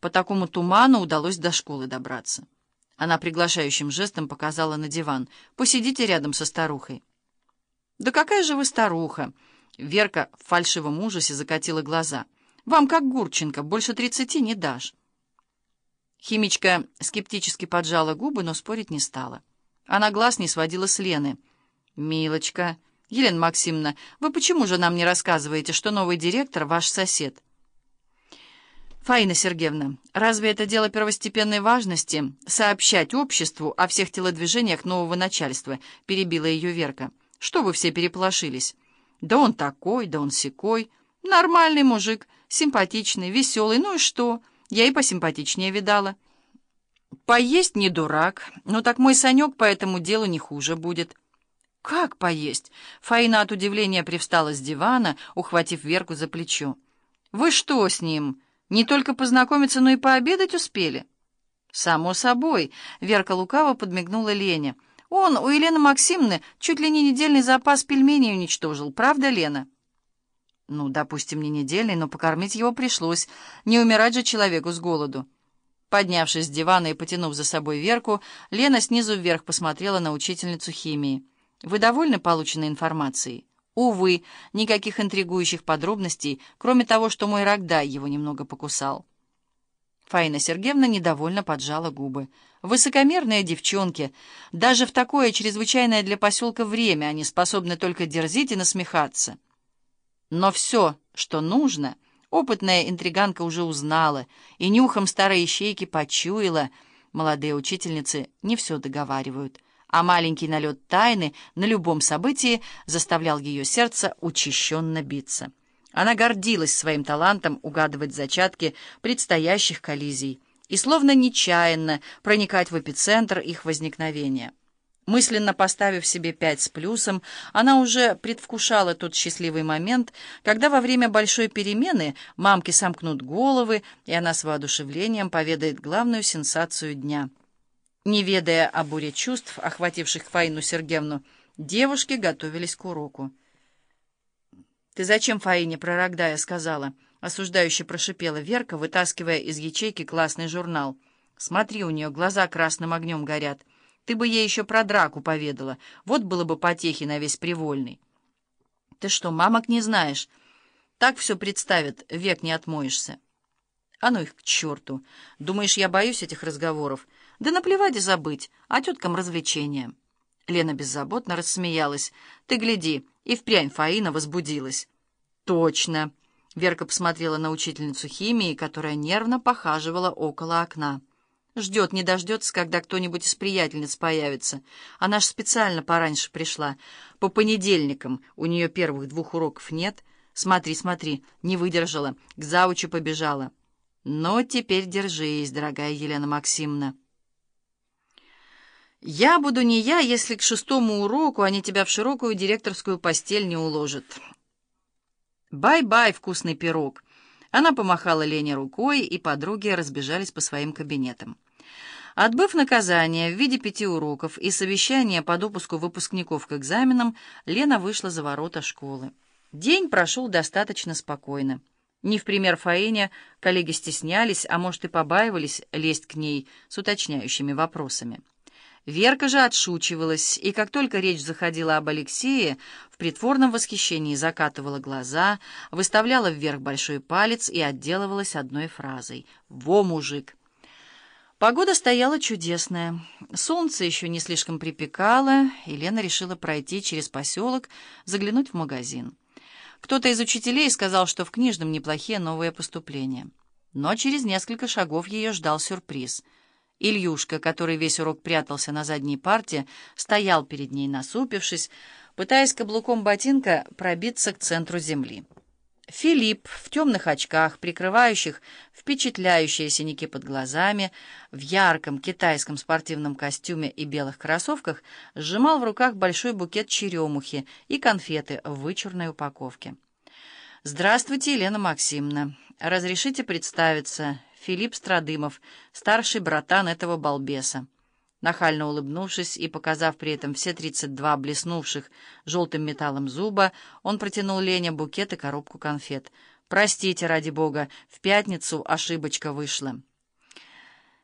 по такому туману удалось до школы добраться. Она приглашающим жестом показала на диван. «Посидите рядом со старухой». «Да какая же вы старуха!» Верка в фальшивом ужасе закатила глаза. «Вам, как Гурченко, больше тридцати не дашь». Химичка скептически поджала губы, но спорить не стала. Она глаз не сводила с Лены. «Милочка, Елена Максимовна, вы почему же нам не рассказываете, что новый директор ваш сосед?» «Фаина Сергеевна, разве это дело первостепенной важности сообщать обществу о всех телодвижениях нового начальства?» — перебила ее Верка. «Что вы все переполошились? Да он такой, да он сякой. Нормальный мужик, симпатичный, веселый. Ну и что? Я и посимпатичнее видала. Поесть не дурак. Ну так мой Санек по этому делу не хуже будет». «Как поесть?» Фаина от удивления привстала с дивана, ухватив Верку за плечо. «Вы что с ним?» Не только познакомиться, но и пообедать успели?» «Само собой», — Верка лукаво подмигнула Лене. «Он у Елены Максимовны чуть ли не недельный запас пельменей уничтожил. Правда, Лена?» «Ну, допустим, не недельный, но покормить его пришлось. Не умирать же человеку с голоду». Поднявшись с дивана и потянув за собой Верку, Лена снизу вверх посмотрела на учительницу химии. «Вы довольны полученной информацией?» Увы, никаких интригующих подробностей, кроме того, что мой Рогдай его немного покусал. Фаина Сергеевна недовольно поджала губы. «Высокомерные девчонки. Даже в такое чрезвычайное для поселка время они способны только дерзить и насмехаться. Но все, что нужно, опытная интриганка уже узнала, и нюхом старой ищейки почуяла. Молодые учительницы не все договаривают» а маленький налет тайны на любом событии заставлял ее сердце учащенно биться. Она гордилась своим талантом угадывать зачатки предстоящих коллизий и словно нечаянно проникать в эпицентр их возникновения. Мысленно поставив себе пять с плюсом, она уже предвкушала тот счастливый момент, когда во время большой перемены мамки сомкнут головы, и она с воодушевлением поведает главную сенсацию дня — не ведая о буре чувств, охвативших Фаину Сергеевну, девушки готовились к уроку. «Ты зачем Фаине про сказала?» — осуждающе прошипела Верка, вытаскивая из ячейки классный журнал. «Смотри, у нее глаза красным огнем горят. Ты бы ей еще про драку поведала. Вот было бы потехи на весь привольный». «Ты что, мамок не знаешь? Так все представят, век не отмоешься». «А ну их к черту! Думаешь, я боюсь этих разговоров?» Да наплевать и забыть, а теткам развлечения. Лена беззаботно рассмеялась. «Ты гляди, и впрямь Фаина возбудилась». «Точно!» Верка посмотрела на учительницу химии, которая нервно похаживала около окна. Ждет, не дождется, когда кто-нибудь из приятельниц появится. Она ж специально пораньше пришла. По понедельникам у нее первых двух уроков нет. Смотри, смотри, не выдержала, к завучу побежала. Но теперь держись, дорогая Елена Максимовна. «Я буду не я, если к шестому уроку они тебя в широкую директорскую постель не уложат». «Bye-bye, вкусный пирог!» Она помахала Лене рукой, и подруги разбежались по своим кабинетам. Отбыв наказание в виде пяти уроков и совещания по допуску выпускников к экзаменам, Лена вышла за ворота школы. День прошел достаточно спокойно. Не в пример Фаине коллеги стеснялись, а может и побаивались лезть к ней с уточняющими вопросами. Верка же отшучивалась, и как только речь заходила об Алексее, в притворном восхищении закатывала глаза, выставляла вверх большой палец и отделывалась одной фразой «Во, мужик!». Погода стояла чудесная. Солнце еще не слишком припекало, и Лена решила пройти через поселок, заглянуть в магазин. Кто-то из учителей сказал, что в книжном неплохие новые поступления. Но через несколько шагов ее ждал сюрприз — Ильюшка, который весь урок прятался на задней парте, стоял перед ней, насупившись, пытаясь каблуком ботинка пробиться к центру земли. Филипп в темных очках, прикрывающих впечатляющие синяки под глазами, в ярком китайском спортивном костюме и белых кроссовках, сжимал в руках большой букет черемухи и конфеты в вычурной упаковке. «Здравствуйте, Елена Максимовна. Разрешите представиться. Филипп Страдымов, старший братан этого балбеса. Нахально улыбнувшись и показав при этом все тридцать два блеснувших желтым металлом зуба, он протянул Лене букет и коробку конфет. «Простите, ради бога, в пятницу ошибочка вышла».